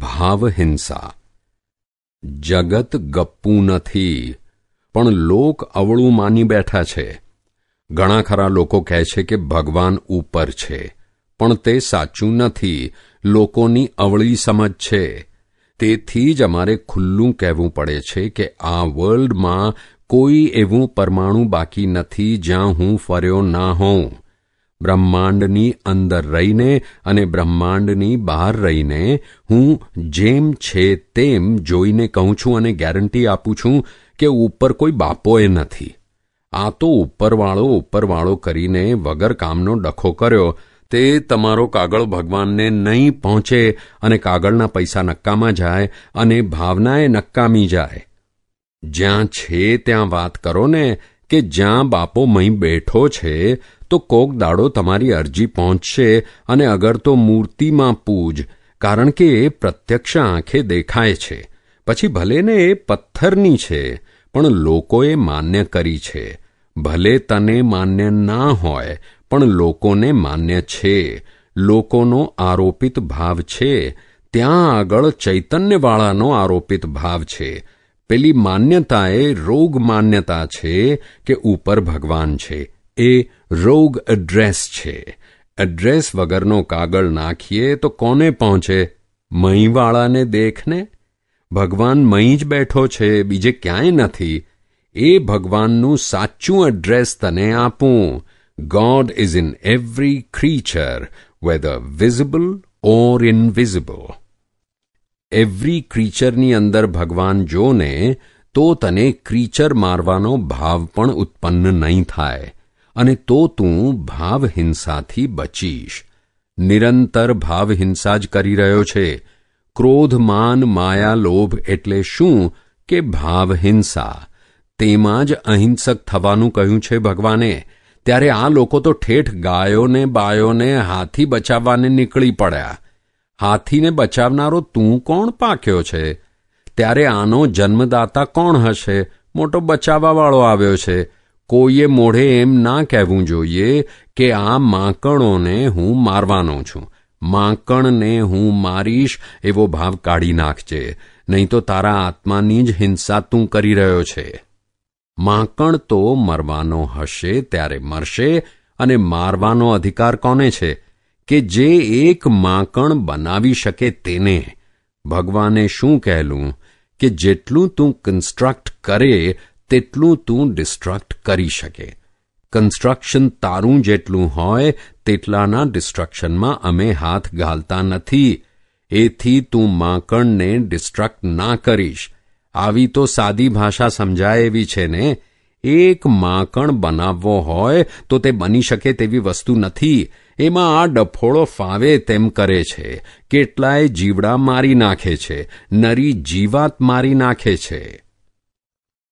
ભાવહિંસા. જગત ગપ્પું નથી, પણ લોક અવળું માની બેઠા છે. ઘણા ખરા લોકો કહે છે કે ભગવાન ઉપર છે, પણ તે સાચું નથી, લોકોની અવળી સમજ છે. તેથી જ અમારે ખુલ્લું કહેવું પડે છે કે આ વર્લ્ડમાં કોઈ એવું પરમાણુ બાકી નથી જ્યાં હું ફર્યો ના હોઉં. બ્રહ્માંડની અંદર રહીને અને બ્રહ્માંડની બહાર રહીને હું જેમ છે તેમ જોઈને કહું છું અને ગેરંટી આપું છું કે ઉપર કોઈ બાપોએ નથી. આ તો ઉપરવાળો ઉપરવાળો કરીને વગર કામનો ડખો કર્યો. તે તમારો કાગળ ભગવાનને નહીં પહોંચે અને કાગળના પૈસા નક્કામાં જાય અને ભાવનાએ નક્કામી જાય. જ્યાં છે ત્યાં વાત કરો ને કે જ્યાં બાપો મહી બેઠો છે તો કોક દાડો તમારી અરજી પહોંચશે અને અગર તો મૂર્તિમાં પૂજ, કારણ કે એ પ્રત્યક્ષ આંખે દેખાય છે. પછી ભલે ને એ પથ્થરની છે, પણ લોકોએ માન્ય કરી છે. ભલે તને માન્ય ના હોય, પણ લોકોને માન્ય છે. લોકોનો આરોપિત ભાવ છે. ત્યાં આગળ ચૈતન્યવાળાનો આરોપિત ભાવ છે. પેલી માન્યતા એ રોગ માન્યતા છે કે ઉપર ભગવાન છે. એ રોગ એડ્રેસ છે. એડ્રેસ વગરનો કાગળ નાખીએ તો કોને પહોંચે? મહીવાળાને દેખને? ભગવાન મહી જ બેઠો છે, બીજે ક્યાંય નથી. એ ભગવાનનું સાચું એડ્રેસ તને આપું. God is in every creature whether visible or invisible every ક્રીચરની અંદર ભગવાન જોને, તો તને ક્રીચર મારવાનો ભાવ પણ ઉત્પન્ન નહીં થાય. અને તો તું ભાવહિંસાથી બચીશ. નિરંતર ભાવહિંસા જ કરી રહ્યો છે. ક્રોધ, માન, માયા, લોભ એટલે શું કે ભાવહિંસા? તેમાં જ અહિંસક થવાનું કહ્યું છે ભગવાને. ત્યારે આ લોકો તો ઠેઠ ગાયોને, બાયોને હાથી બચાવવાને નીકળી પડ્યા. હાથીને બચાવનારો તું કોણ પાક્યો છે? ત્યારે આનો જન્મદાતા કોણ હશે? મોટો બચાવવાવાળો આવ્યો છે. કોઈએ મોઢે એમ ના કહેવું જોઈએ કે આ માંકણોને હું મારવાનો છું. માંકણને હું મારીશ એવો ભાવ કાઢી નાખજે. નહીં તો તારા આત્માની જ હિંસા તું કરી રહ્યો છે. માંકણ તો મરવાનો હશે ત્યારે મરશે અને મારવાનો અધિકાર કોને છે? કે જે એક માંકણ બનાવી શકે તેને. ભગવાને શું કહેલું? કે જેટલું તું કન્સ્ટ્રક્ટ કરે તેટલું તું ડિસ્ટ્રક્ટ કરી શકે. કન્સ્ટ્રક્શન તારું જેટલું હોય, તેટલાના ડિસ્ટ્રક્શનમાં અમે હાથ ઘાલતા નથી. એથી તું માંકણને ડિસ્ટ્રક્ટ ના કરીશ. આવી તો સાદી ભાષા સમજાય એવી છે ને? એક માંકણ બનાવવો હોય, તો તે બની શકે તેવી વસ્તુ નથી. એમાં આ ડફોળો ફાવે તેમ કરે છે. કેટલાય જીવડા મારી નાખે છે. નરી જીવાત મારી નાખે છે.